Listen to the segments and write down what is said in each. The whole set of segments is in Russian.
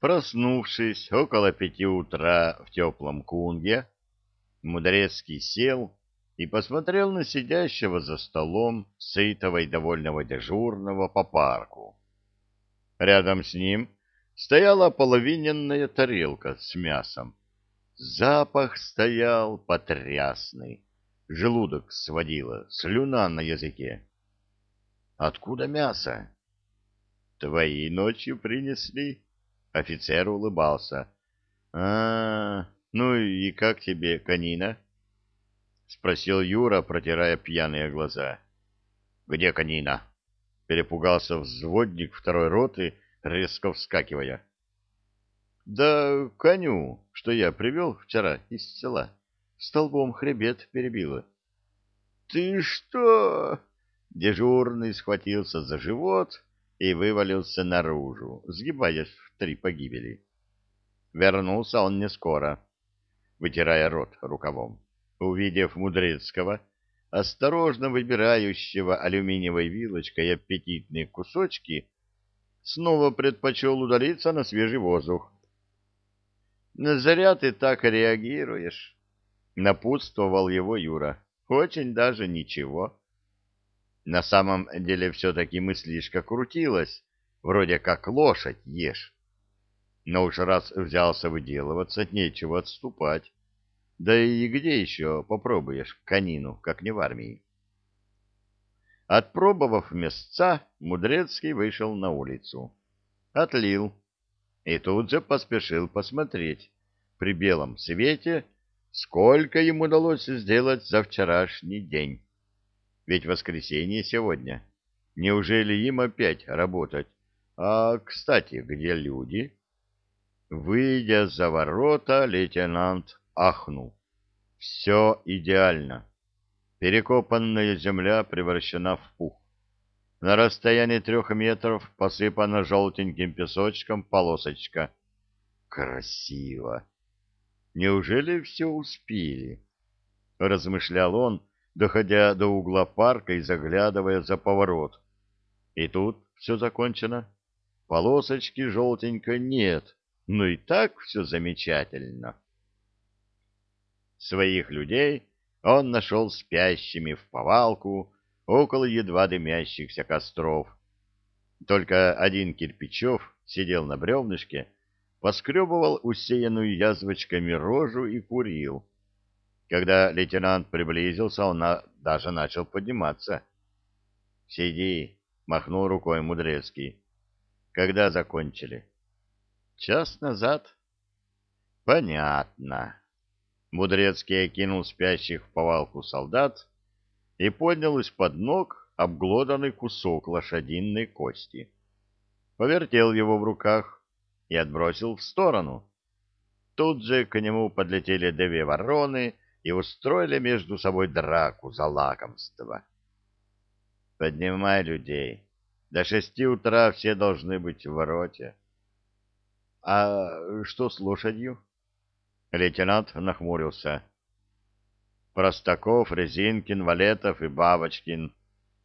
Проснувшись около пяти утра в теплом кунге, Мудрецкий сел и посмотрел на сидящего за столом сытого и довольного дежурного по парку. Рядом с ним стояла половиненная тарелка с мясом. Запах стоял потрясный. Желудок сводило, слюна на языке. «Откуда мясо?» «Твои ночью принесли?» Офицер улыбался. а, ну и как тебе, конина?» — спросил Юра, протирая пьяные глаза. «Где конина?» — перепугался взводник второй роты, резко вскакивая. «Да коню, что я привел вчера из села, столбом хребет перебило». «Ты что?» Дежурный схватился за живот и вывалился наружу, сгибаясь в три погибели. Вернулся он не скоро, вытирая рот рукавом. Увидев Мудрецкого, осторожно выбирающего алюминиевой вилочкой аппетитные кусочки, снова предпочел удалиться на свежий воздух. «Зря ты так реагируешь», — напутствовал его Юра. «Очень даже ничего». На самом деле все-таки мыслишка крутилась, вроде как лошадь ешь. Но уж раз взялся выделываться, нечего отступать. Да и где еще попробуешь конину, как не в армии? Отпробовав мясца, Мудрецкий вышел на улицу. Отлил. И тут же поспешил посмотреть при белом свете, сколько ему удалось сделать за вчерашний день. Ведь воскресенье сегодня. Неужели им опять работать? А, кстати, где люди? Выйдя за ворота, лейтенант ахнул. Все идеально. Перекопанная земля превращена в пух. На расстоянии трех метров посыпана желтеньким песочком полосочка. Красиво! Неужели все успели? Размышлял он, доходя до угла парка и заглядывая за поворот. И тут все закончено. Полосочки желтенько нет, но и так все замечательно. Своих людей он нашел спящими в повалку около едва дымящихся костров. Только один Кирпичев сидел на бревнышке, поскребывал усеянную язвочками рожу и курил. Когда лейтенант приблизился, он на... даже начал подниматься. — Сиди, — махнул рукой Мудрецкий. — Когда закончили? — Час назад. — Понятно. Мудрецкий окинул спящих в повалку солдат и поднял из-под ног обглоданный кусок лошадиной кости. Повертел его в руках и отбросил в сторону. Тут же к нему подлетели две вороны — и устроили между собой драку за лакомство. Поднимай людей. До шести утра все должны быть в вороте. — А что с лошадью? Лейтенант нахмурился. Простаков, Резинкин, Валетов и Бабочкин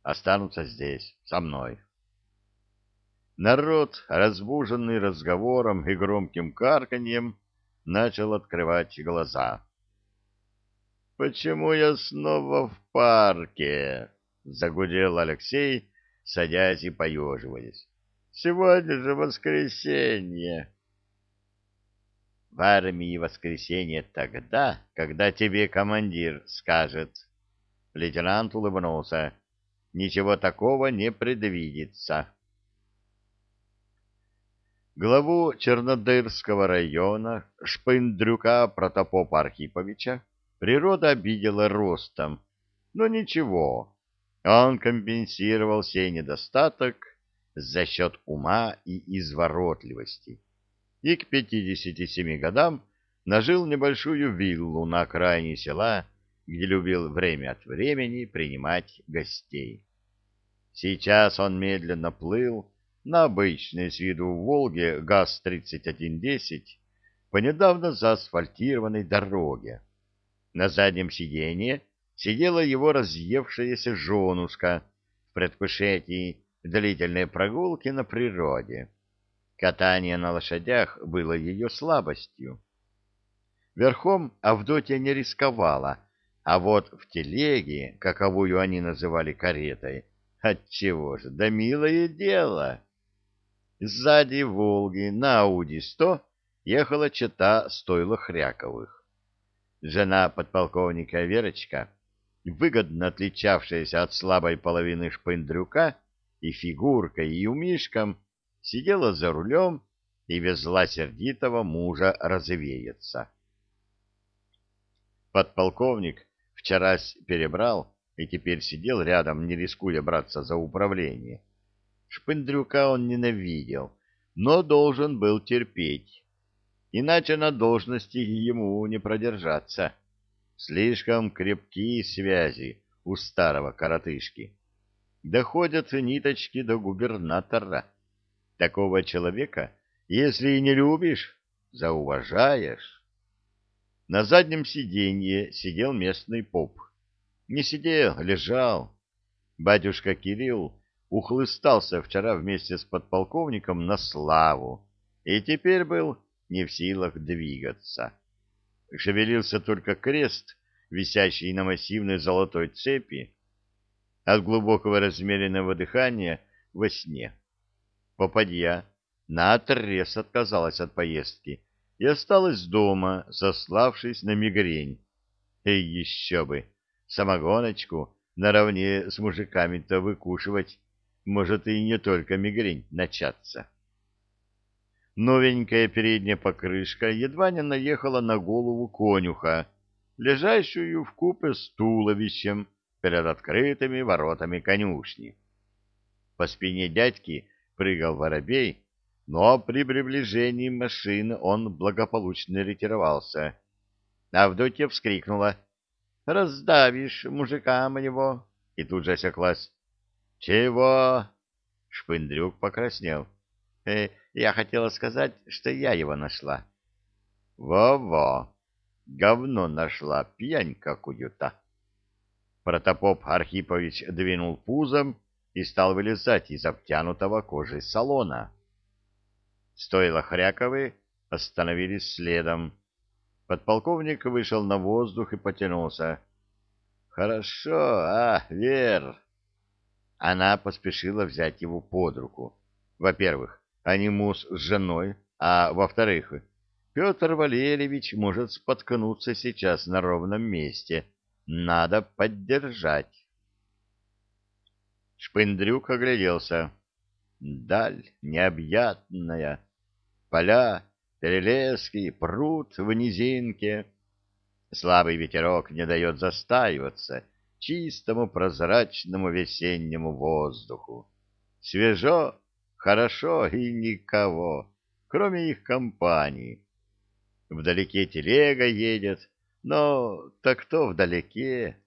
останутся здесь, со мной. Народ, разбуженный разговором и громким карканьем, начал открывать глаза. «Почему я снова в парке?» — загудел Алексей, садясь и поеживаясь. «Сегодня же воскресенье!» «В армии воскресенье тогда, когда тебе командир скажет». Лейтенант улыбнулся. «Ничего такого не предвидится». Главу Чернодырского района Шпындрюка Протопопа Архиповича Природа обидела ростом, но ничего, он компенсировал сей недостаток за счет ума и изворотливости. И к 57 годам нажил небольшую виллу на окраине села, где любил время от времени принимать гостей. Сейчас он медленно плыл на обычной с виду Волге ГАЗ-3110 по недавно заасфальтированной дороге на заднем сиденье сидела его разъевшаяся женушка в предвкушении длительной прогулки на природе. Катание на лошадях было ее слабостью. Верхом Авдотья не рисковала, а вот в телеге, каковую они называли каретой, отчего же, да милое дело. Сзади Волги на Ауди-100 ехала чета стойла Хряковых. Жена подполковника Верочка, выгодно отличавшаяся от слабой половины шпындрюка, и фигуркой, и умишком, сидела за рулем и везла сердитого мужа развеяться. Подполковник вчера перебрал и теперь сидел рядом, не рискуя браться за управление. Шпындрюка он ненавидел, но должен был терпеть, иначе на должности ему не продержаться. Слишком крепкие связи у старого коротышки. Доходят ниточки до губернатора. Такого человека, если и не любишь, зауважаешь. На заднем сиденье сидел местный поп. Не сидел, лежал. Батюшка Кирилл ухлыстался вчера вместе с подполковником на славу и теперь был не в силах двигаться. Шевелился только крест, висящий на массивной золотой цепи, от глубокого размеренного дыхания во сне. Попадья наотрез отказалась от поездки и осталась дома, сославшись на мигрень. И еще бы, самогоночку наравне с мужиками-то выкушивать, может и не только мигрень начаться. Новенькая передняя покрышка едва не наехала на голову конюха, лежащую в купе с туловищем перед открытыми воротами конюшни. По спине дядьки прыгал воробей, но при приближении машины он благополучно ретировался. Авдотья вскрикнула. — Раздавишь мужика моего! И тут же осеклась. — Чего? — Шпындрюк покраснел. «Э, — Я хотела сказать, что я его нашла. Во — Во-во! Говно нашла, пьянь какую-то. Протопоп Архипович двинул пузом и стал вылезать из обтянутого кожей салона. Стоило Хряковы, остановились следом. Подполковник вышел на воздух и потянулся. — Хорошо, а, Вер? Она поспешила взять его под руку. Во-первых, они муж с женой, а во-вторых, Петр Валерьевич может споткнуться сейчас на ровном месте — надо поддержать. Шпындрюк огляделся. Даль необъятная, поля, перелески, пруд в низинке. Слабый ветерок не дает застаиваться чистому прозрачному весеннему воздуху. Свежо, хорошо и никого, кроме их компании. Вдалеке телега едет, но так кто вдалеке?